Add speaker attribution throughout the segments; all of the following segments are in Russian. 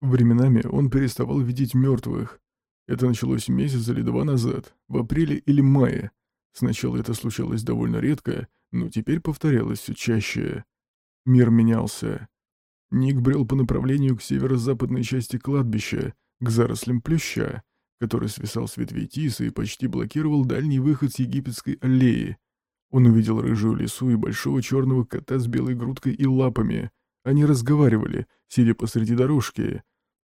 Speaker 1: Временами он переставал видеть мертвых. Это началось месяц или два назад, в апреле или мае. Сначала это случалось довольно редко, но теперь повторялось все чаще. Мир менялся. Ник брел по направлению к северо-западной части кладбища, к зарослям плюща, который свисал с ветвей тиса и почти блокировал дальний выход с египетской аллеи. Он увидел рыжую лису и большого черного кота с белой грудкой и лапами. Они разговаривали, сидя посреди дорожки.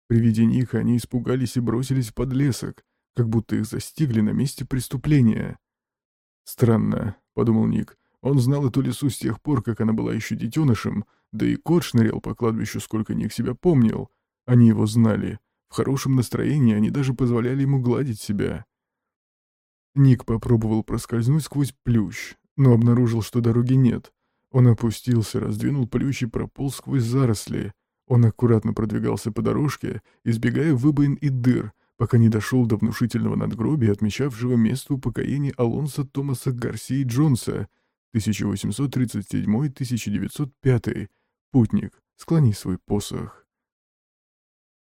Speaker 1: При виде них они испугались и бросились в подлесок, как будто их застигли на месте преступления. «Странно», — подумал Ник, — он знал эту лису с тех пор, как она была еще детенышем, да и кот шнырял по кладбищу, сколько Ник себя помнил. Они его знали. В хорошем настроении они даже позволяли ему гладить себя. Ник попробовал проскользнуть сквозь плющ, но обнаружил, что дороги нет. Он опустился, раздвинул плющ и прополз сквозь заросли. Он аккуратно продвигался по дорожке, избегая выбоин и дыр, пока не дошел до внушительного надгробия, отмечавшего место упокоения Алонса Томаса Гарсии Джонса, 1837-1905. Путник, склони свой посох.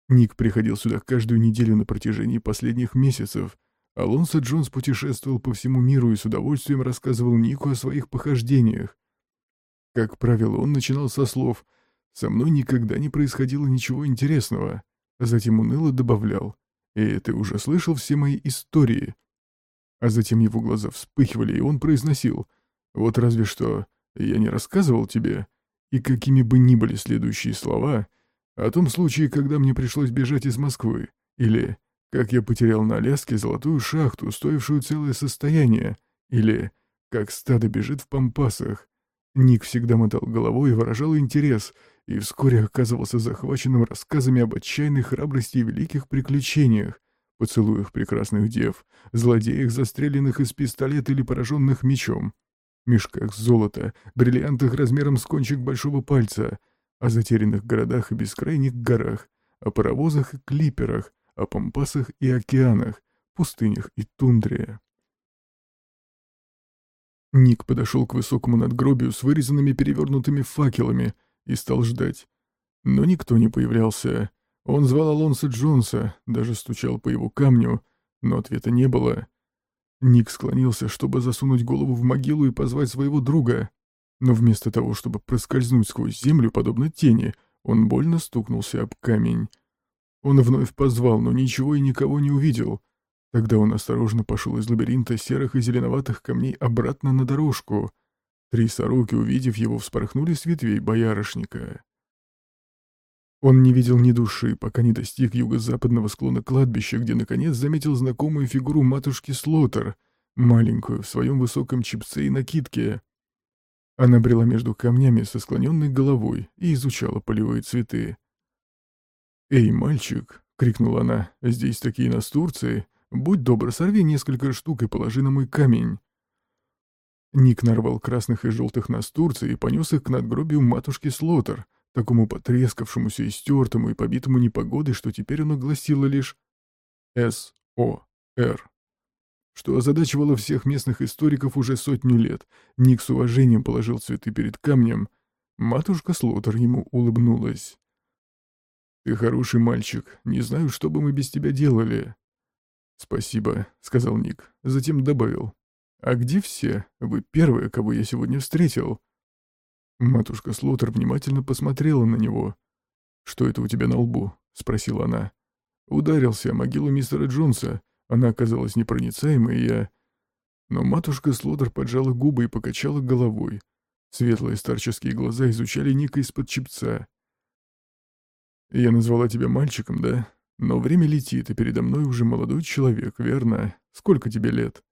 Speaker 1: Ник приходил сюда каждую неделю на протяжении последних месяцев. Алонсо Джонс путешествовал по всему миру и с удовольствием рассказывал Нику о своих похождениях. Как правило, он начинал со слов «Со мной никогда не происходило ничего интересного», а затем уныло добавлял «И ты уже слышал все мои истории». А затем его глаза вспыхивали, и он произносил «Вот разве что я не рассказывал тебе». И какими бы ни были следующие слова, о том случае, когда мне пришлось бежать из Москвы, или как я потерял на Аляске золотую шахту, стоившую целое состояние, или как стадо бежит в пампасах, Ник всегда мотал головой и выражал интерес, и вскоре оказывался захваченным рассказами об отчаянной храбрости и великих приключениях, поцелуях прекрасных дев, злодеях, застреленных из пистолета или пораженных мечом, мешках золота, бриллиантах размером с кончик большого пальца, о затерянных городах и бескрайних горах, о паровозах и клиперах, о пампасах и океанах, пустынях и тундре. Ник подошел к высокому надгробию с вырезанными перевернутыми факелами и стал ждать. Но никто не появлялся. Он звал Алонса Джонса, даже стучал по его камню, но ответа не было. Ник склонился, чтобы засунуть голову в могилу и позвать своего друга. Но вместо того, чтобы проскользнуть сквозь землю, подобно тени, он больно стукнулся об камень. Он вновь позвал, но ничего и никого не увидел — Тогда он осторожно пошел из лабиринта серых и зеленоватых камней обратно на дорожку. Три сороки, увидев его, вспорхнули с ветвей боярышника. Он не видел ни души, пока не достиг юго-западного склона кладбища, где, наконец, заметил знакомую фигуру матушки Слотер, маленькую, в своем высоком чипце и накидке. Она брела между камнями со склоненной головой и изучала полевые цветы. «Эй, мальчик!» — крикнула она. «Здесь такие настурции! Будь добр, сорви несколько штук и положи на мой камень». Ник нарвал красных и желтых настурций и понес их к надгробию матушки Слотер, такому потрескавшемуся и стертому и побитому непогодой, что теперь оно гласило лишь «С-О-Р». Что озадачивало всех местных историков уже сотню лет. Ник с уважением положил цветы перед камнем. Матушка Слотер ему улыбнулась. «Ты хороший мальчик. Не знаю, что бы мы без тебя делали». «Спасибо», — сказал Ник. Затем добавил. «А где все? Вы первые, кого я сегодня встретил». Матушка Слотер внимательно посмотрела на него. «Что это у тебя на лбу?» — спросила она. «Ударился о могилу мистера Джонса. Она оказалась непроницаемой, и я...» Но матушка Слотер поджала губы и покачала головой. Светлые старческие глаза изучали Ника из-под чепца. «Я назвала тебя мальчиком, да?» Но время летит, и передо мной уже молодой человек, верно? Сколько тебе лет?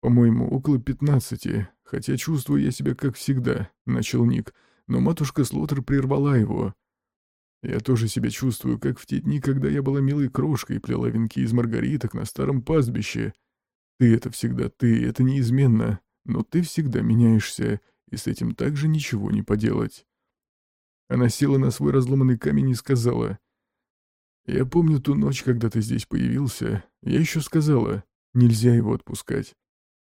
Speaker 1: По-моему, около пятнадцати, хотя чувствую я себя как всегда, начал Ник, но матушка Слотер прервала его. Я тоже себя чувствую, как в те дни, когда я была милой крошкой и плела венки из маргариток на старом пастбище. Ты — это всегда ты, это неизменно, но ты всегда меняешься, и с этим также ничего не поделать. Она села на свой разломанный камень и сказала — я помню ту ночь, когда ты здесь появился. Я еще сказала, нельзя его отпускать.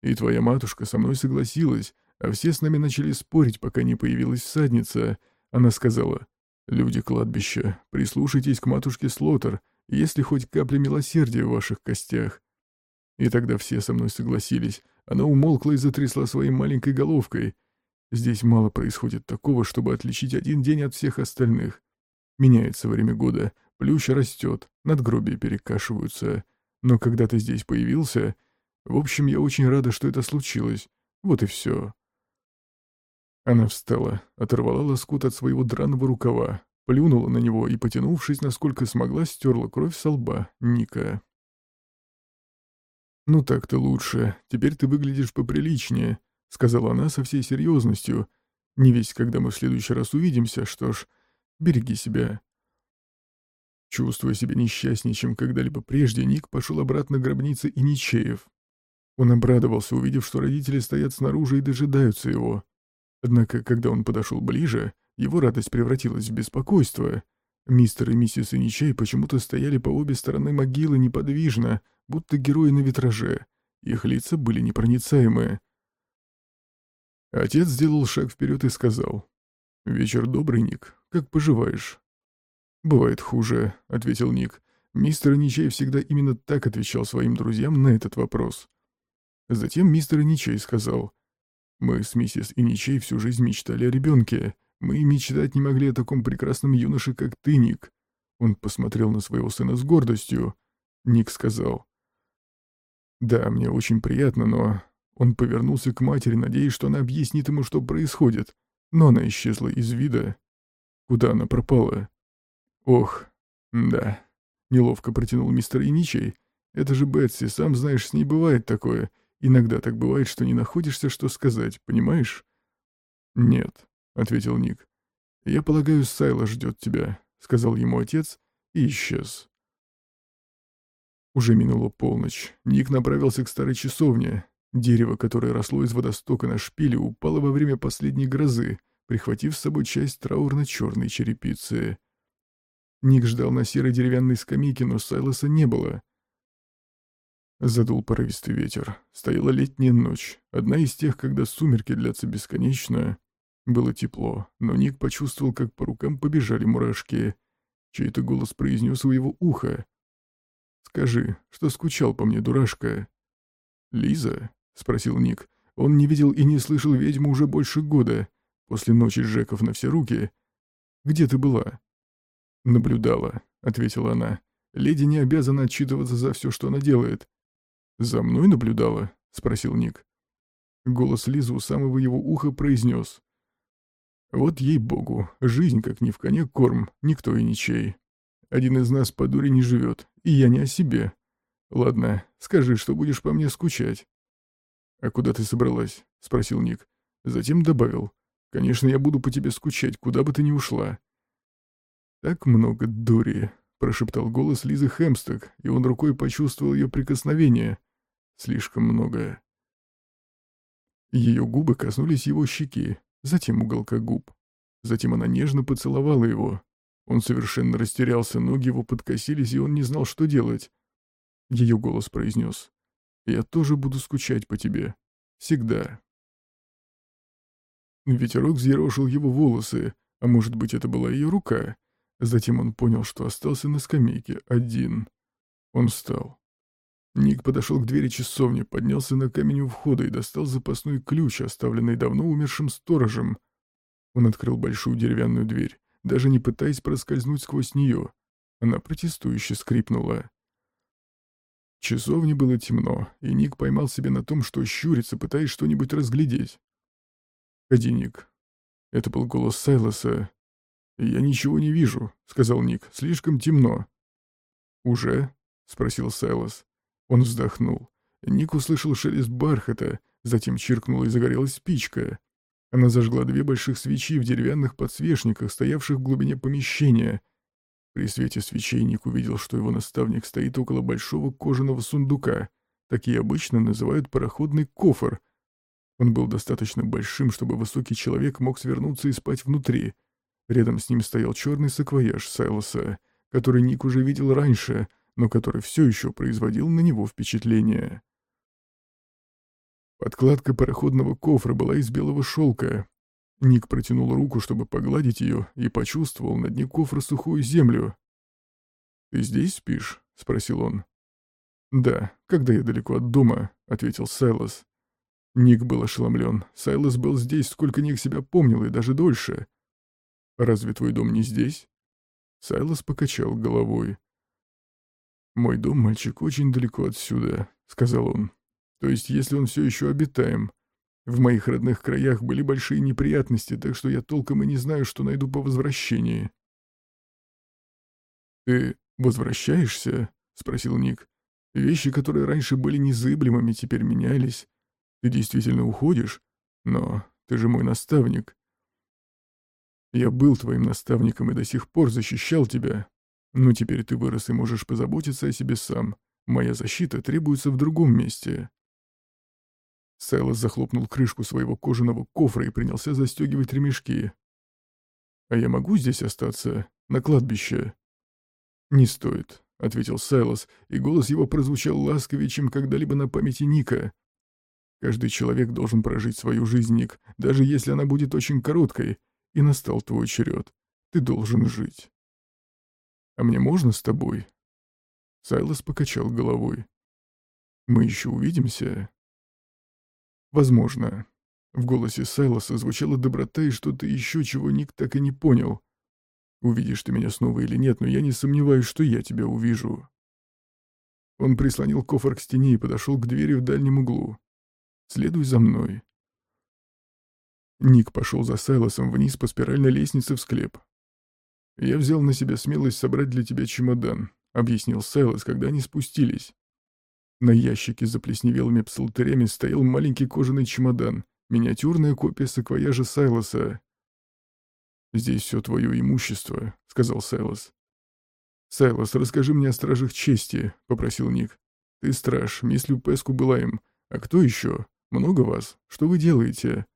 Speaker 1: И твоя матушка со мной согласилась, а все с нами начали спорить, пока не появилась всадница. Она сказала, Люди кладбища, прислушайтесь к матушке Слотер, если хоть капля милосердия в ваших костях. И тогда все со мной согласились. Она умолкла и затрясла своей маленькой головкой. Здесь мало происходит такого, чтобы отличить один день от всех остальных. Меняется время года, плющ растет, надгробия перекашиваются. Но когда ты здесь появился... В общем, я очень рада, что это случилось. Вот и все. Она встала, оторвала лоскут от своего драного рукава, плюнула на него и, потянувшись, насколько смогла, стерла кровь со лба Ника. «Ну так-то лучше. Теперь ты выглядишь поприличнее», — сказала она со всей серьезностью. «Не весь, когда мы в следующий раз увидимся, что ж, береги себя». Чувствуя себя несчастнее, чем когда-либо прежде, Ник пошел обратно к гробнице Иничеев. Он обрадовался, увидев, что родители стоят снаружи и дожидаются его. Однако, когда он подошел ближе, его радость превратилась в беспокойство. Мистер и миссис Иничей почему-то стояли по обе стороны могилы неподвижно, будто герои на витраже. Их лица были непроницаемые. Отец сделал шаг вперед и сказал. «Вечер добрый, Ник. Как поживаешь?» «Бывает хуже», — ответил Ник. Мистер Ничей всегда именно так отвечал своим друзьям на этот вопрос. Затем мистер Ничей сказал. «Мы с миссис Иничей всю жизнь мечтали о ребенке. Мы и мечтать не могли о таком прекрасном юноше, как ты, Ник». Он посмотрел на своего сына с гордостью. Ник сказал. «Да, мне очень приятно, но...» Он повернулся к матери, надеясь, что она объяснит ему, что происходит. Но она исчезла из вида. Куда она пропала? Ох, да. Неловко протянул мистер Иничей. Это же Бетси, сам знаешь, с ней бывает такое. Иногда так бывает, что не находишься, что сказать, понимаешь? Нет, ответил Ник. Я полагаю, Сайла ждет тебя, сказал ему отец и исчез. Уже минула полночь. Ник направился к старой часовне. Дерево, которое росло из водостока на шпиле, упало во время последней грозы, прихватив с собой часть траурно-черной черепицы. Ник ждал на серой деревянной скамейке, но Сайлоса не было. Задул порывистый ветер. Стояла летняя ночь, одна из тех, когда сумерки длятся бесконечно. Было тепло, но Ник почувствовал, как по рукам побежали мурашки. Чей-то голос произнес у его уха. «Скажи, что скучал по мне, дурашка?» «Лиза?» — спросил Ник. Он не видел и не слышал ведьму уже больше года, после ночи Джеков на все руки. «Где ты была?» «Наблюдала», — ответила она. «Леди не обязана отчитываться за все, что она делает». «За мной наблюдала?» — спросил Ник. Голос Лизы у самого его уха произнес. «Вот ей-богу, жизнь как ни в коне корм, никто и ничей. Один из нас по дуре не живет, и я не о себе. Ладно, скажи, что будешь по мне скучать». «А куда ты собралась?» — спросил Ник. Затем добавил. «Конечно, я буду по тебе скучать, куда бы ты ни ушла». «Так много дури», — прошептал голос Лизы Хэмсток, и он рукой почувствовал ее прикосновение. «Слишком много». Ее губы коснулись его щеки, затем уголка губ. Затем она нежно поцеловала его, он совершенно растерялся, ноги его подкосились, и он не знал, что делать. Ее голос произнес. «Я тоже буду скучать по тебе. Всегда». Ветерок взъерошил его волосы, а может быть, это была ее рука. Затем он понял, что остался на скамейке один. Он встал. Ник подошел к двери часовни, поднялся на камень у входа и достал запасной ключ, оставленный давно умершим сторожем. Он открыл большую деревянную дверь даже не пытаясь проскользнуть сквозь нее. Она протестующе скрипнула. В часовне было темно, и Ник поймал себя на том, что щурится, пытаясь что-нибудь разглядеть. «Ходи, Ник». Это был голос Сайлоса. «Я ничего не вижу», — сказал Ник. «Слишком темно». «Уже?» — спросил Сайлос. Он вздохнул. Ник услышал шелест бархата, затем чиркнула и загорелась спичка. Она зажгла две больших свечи в деревянных подсвечниках, стоявших в глубине помещения. При свете свечей Ник увидел, что его наставник стоит около большого кожаного сундука. Такие обычно называют пароходный кофр. Он был достаточно большим, чтобы высокий человек мог свернуться и спать внутри. Рядом с ним стоял черный саквояж Сайлоса, который Ник уже видел раньше, но который все еще производил на него впечатление. Подкладка пароходного кофра была из белого шелка. Ник протянул руку, чтобы погладить ее, и почувствовал на дне кофра сухую землю. «Ты здесь спишь?» — спросил он. «Да, когда я далеко от дома», — ответил Сайлос. Ник был ошеломлен. Сайлос был здесь, сколько Ник себя помнил, и даже дольше. «Разве твой дом не здесь?» Сайлос покачал головой. «Мой дом, мальчик, очень далеко отсюда», — сказал он. «То есть, если он все еще обитаем. В моих родных краях были большие неприятности, так что я толком и не знаю, что найду по возвращении». «Ты возвращаешься?» — спросил Ник. «Вещи, которые раньше были незыблемыми, теперь менялись. Ты действительно уходишь? Но ты же мой наставник. Я был твоим наставником и до сих пор защищал тебя. Но теперь ты вырос и можешь позаботиться о себе сам. Моя защита требуется в другом месте». Сайлос захлопнул крышку своего кожаного кофра и принялся застегивать ремешки. «А я могу здесь остаться? На кладбище?» «Не стоит», — ответил Сайлос, и голос его прозвучал ласковее, чем когда-либо на памяти Ника. «Каждый человек должен прожить свою жизнь, Ник, даже если она будет очень короткой, и настал твой черед. Ты должен жить. А мне можно с тобой?» Сайлос покачал головой. «Мы еще увидимся?» «Возможно». В голосе Сайлоса звучала доброта и что-то еще, чего Ник так и не понял. «Увидишь ты меня снова или нет, но я не сомневаюсь, что я тебя увижу». Он прислонил кофр к стене и подошел к двери в дальнем углу. «Следуй за мной». Ник пошел за Сайлосом вниз по спиральной лестнице в склеп. «Я взял на себя смелость собрать для тебя чемодан», — объяснил Сайлос, когда они спустились. На ящике с заплесневелыми псалтырями стоял маленький кожаный чемодан, миниатюрная копия саквояжа Сайлоса. «Здесь все твое имущество», — сказал Сайлос. «Сайлос, расскажи мне о стражах чести», — попросил Ник. «Ты страж, мисс Люпеску была им. А кто еще? Много вас? Что вы делаете?»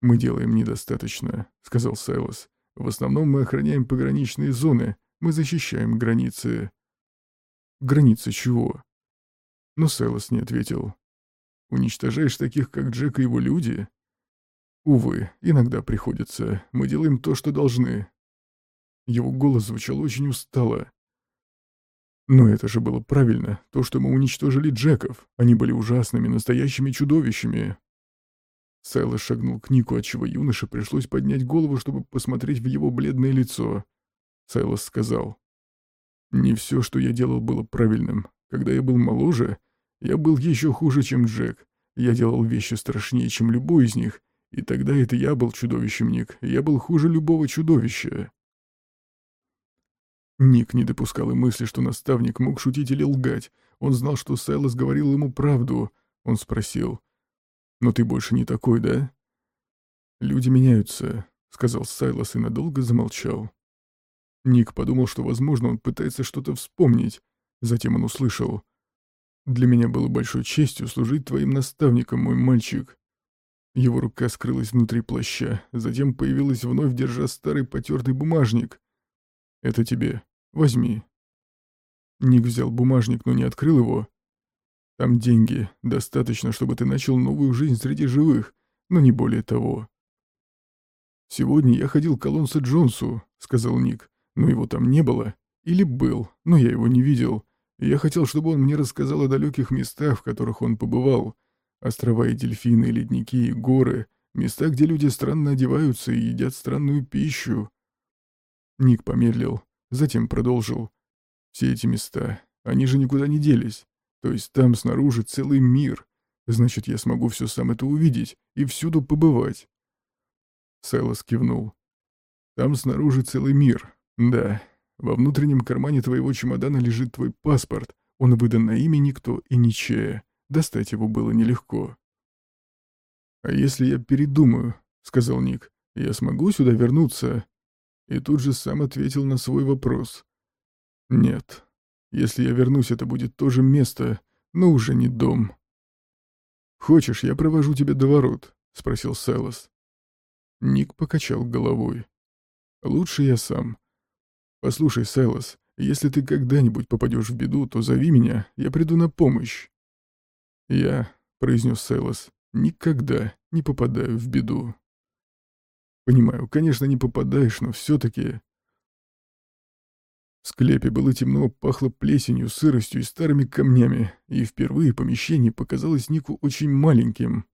Speaker 1: «Мы делаем недостаточно», — сказал Сайлос. «В основном мы охраняем пограничные зоны, мы защищаем границы». «Границы чего?» Но Сайлос не ответил. «Уничтожаешь таких, как Джек и его люди?» «Увы, иногда приходится. Мы делаем то, что должны». Его голос звучал очень устало. Но это же было правильно. То, что мы уничтожили Джеков. Они были ужасными, настоящими чудовищами. Сайлос шагнул к Нику, отчего юноше пришлось поднять голову, чтобы посмотреть в его бледное лицо. Сайлос сказал, «Не все, что я делал, было правильным. Когда я был моложе, я был еще хуже, чем Джек. Я делал вещи страшнее, чем любой из них, и тогда это я был чудовищем, Ник. Я был хуже любого чудовища». Ник не допускал и мысли, что наставник мог шутить или лгать. Он знал, что Сайлос говорил ему правду. Он спросил, но ты больше не такой, да?» «Люди меняются», — сказал Сайлос и надолго замолчал. Ник подумал, что, возможно, он пытается что-то вспомнить. Затем он услышал. «Для меня было большой честью служить твоим наставником, мой мальчик». Его рука скрылась внутри плаща, затем появилась вновь, держа старый потертый бумажник. «Это тебе. Возьми». Ник взял бумажник, но не открыл его, там деньги. Достаточно, чтобы ты начал новую жизнь среди живых, но не более того. «Сегодня я ходил к Алонсо Джонсу», — сказал Ник, — «но его там не было. Или был, но я его не видел. Я хотел, чтобы он мне рассказал о далеких местах, в которых он побывал. Острова и дельфины, ледники и горы, места, где люди странно одеваются и едят странную пищу». Ник помедлил, затем продолжил. «Все эти места, они же никуда не делись. То есть там снаружи целый мир. Значит, я смогу все сам это увидеть и всюду побывать. Сайлос кивнул. Там снаружи целый мир. Да. Во внутреннем кармане твоего чемодана лежит твой паспорт. Он выдан на имя никто и ничея. Достать его было нелегко. «А если я передумаю?» — сказал Ник. «Я смогу сюда вернуться?» И тут же сам ответил на свой вопрос. «Нет, если я вернусь, это будет то же место, но уже не дом. «Хочешь, я провожу тебя до ворот?» — спросил Сайлос. Ник покачал головой. «Лучше я сам. Послушай, Сайлос, если ты когда-нибудь попадешь в беду, то зови меня, я приду на помощь». «Я», — произнес Сайлос, — «никогда не попадаю в беду». Понимаю, конечно, не попадаешь, но все-таки... В склепе было темно, пахло плесенью, сыростью и старыми камнями, и впервые помещение показалось Нику очень маленьким.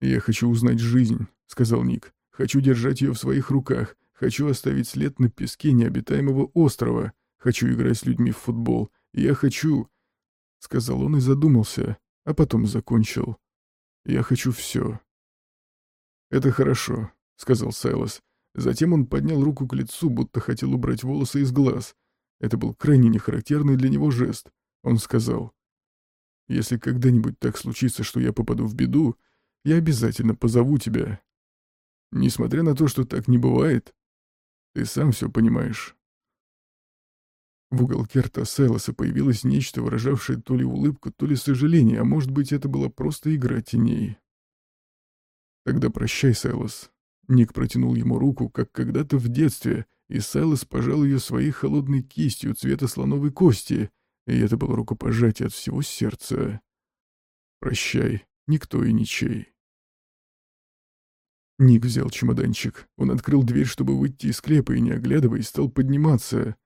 Speaker 1: «Я хочу узнать жизнь», — сказал Ник. «Хочу держать ее в своих руках. Хочу оставить след на песке необитаемого острова. Хочу играть с людьми в футбол. Я хочу...» Сказал он и задумался, а потом закончил. «Я хочу все». «Это хорошо», — сказал Сайлос. Затем он поднял руку к лицу, будто хотел убрать волосы из глаз. Это был крайне нехарактерный для него жест. Он сказал, «Если когда-нибудь так случится, что я попаду в беду, я обязательно позову тебя. Несмотря на то, что так не бывает, ты сам все понимаешь». В уголке рта Сайлоса появилось нечто, выражавшее то ли улыбку, то ли сожаление, а может быть, это была просто игра теней. «Тогда прощай, Сайлос», Ник протянул ему руку, как когда-то в детстве, и Сайлос пожал ее своей холодной кистью цвета слоновой кости, и это было рукопожатие от всего сердца. «Прощай, никто и ничей». Ник взял чемоданчик. Он открыл дверь, чтобы выйти из склепа, и, не оглядываясь, стал подниматься.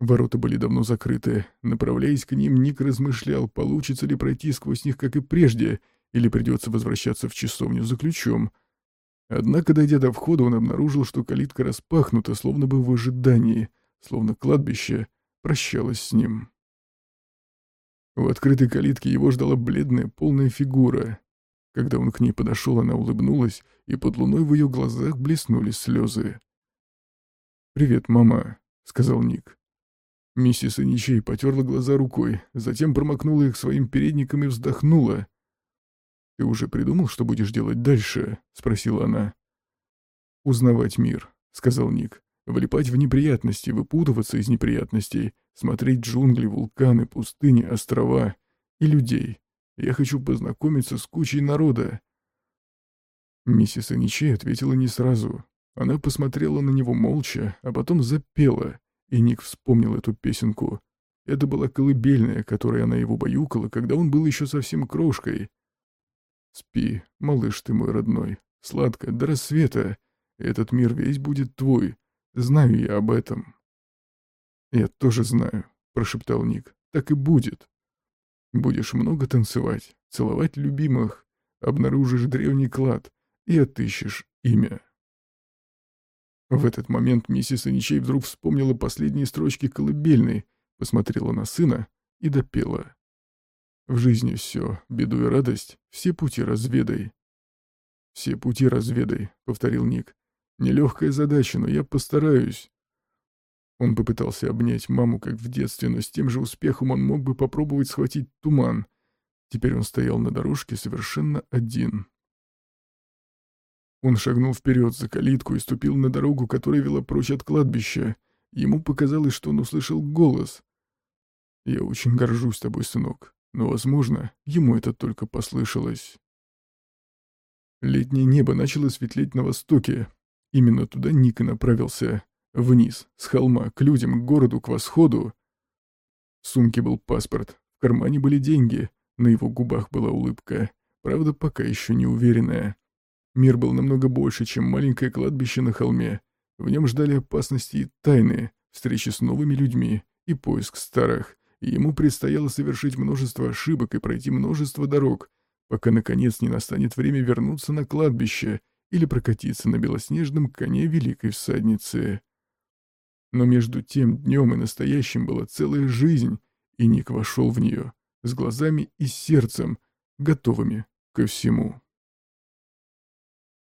Speaker 1: Ворота были давно закрыты. Направляясь к ним, Ник размышлял, получится ли пройти сквозь них, как и прежде, или придется возвращаться в часовню за ключом — Однако, дойдя до входа, он обнаружил, что калитка распахнута, словно бы в ожидании, словно кладбище прощалось с ним. В открытой калитке его ждала бледная, полная фигура. Когда он к ней подошел, она улыбнулась, и под луной в ее глазах блеснули слезы. «Привет, мама», — сказал Ник. Миссис Аничей потерла глаза рукой, затем промокнула их своим передником и вздохнула. «Ты уже придумал, что будешь делать дальше?» — спросила она. «Узнавать мир», — сказал Ник. «Влипать в неприятности, выпутываться из неприятностей, смотреть джунгли, вулканы, пустыни, острова и людей. Я хочу познакомиться с кучей народа». Миссис Аничей ответила не сразу. Она посмотрела на него молча, а потом запела, и Ник вспомнил эту песенку. Это была колыбельная, которой она его баюкала, когда он был еще совсем крошкой. Спи, малыш ты мой родной, сладко, до рассвета. Этот мир весь будет твой. Знаю я об этом. Я тоже знаю, прошептал Ник. Так и будет. Будешь много танцевать, целовать любимых, обнаружишь древний клад и отыщешь имя. В этот момент миссис Аничей вдруг вспомнила последние строчки колыбельной, посмотрела на сына и допела. В жизни все, беду и радость, все пути разведай. «Все пути разведай», — повторил Ник. «Нелегкая задача, но я постараюсь». Он попытался обнять маму, как в детстве, но с тем же успехом он мог бы попробовать схватить туман. Теперь он стоял на дорожке совершенно один. Он шагнул вперед за калитку и ступил на дорогу, которая вела прочь от кладбища. Ему показалось, что он услышал голос. «Я очень горжусь тобой, сынок но, возможно, ему это только послышалось. Летнее небо начало светлеть на востоке. Именно туда Ник и направился. Вниз, с холма, к людям, к городу, к восходу. В сумке был паспорт, в кармане были деньги, на его губах была улыбка, правда, пока еще не уверенная. Мир был намного больше, чем маленькое кладбище на холме. В нем ждали опасности и тайны, встречи с новыми людьми и поиск старых ему предстояло совершить множество ошибок и пройти множество дорог, пока, наконец, не настанет время вернуться на кладбище или прокатиться на белоснежном коне великой всадницы. Но между тем днем и настоящим была целая жизнь, и Ник вошел в нее с глазами и сердцем, готовыми ко всему.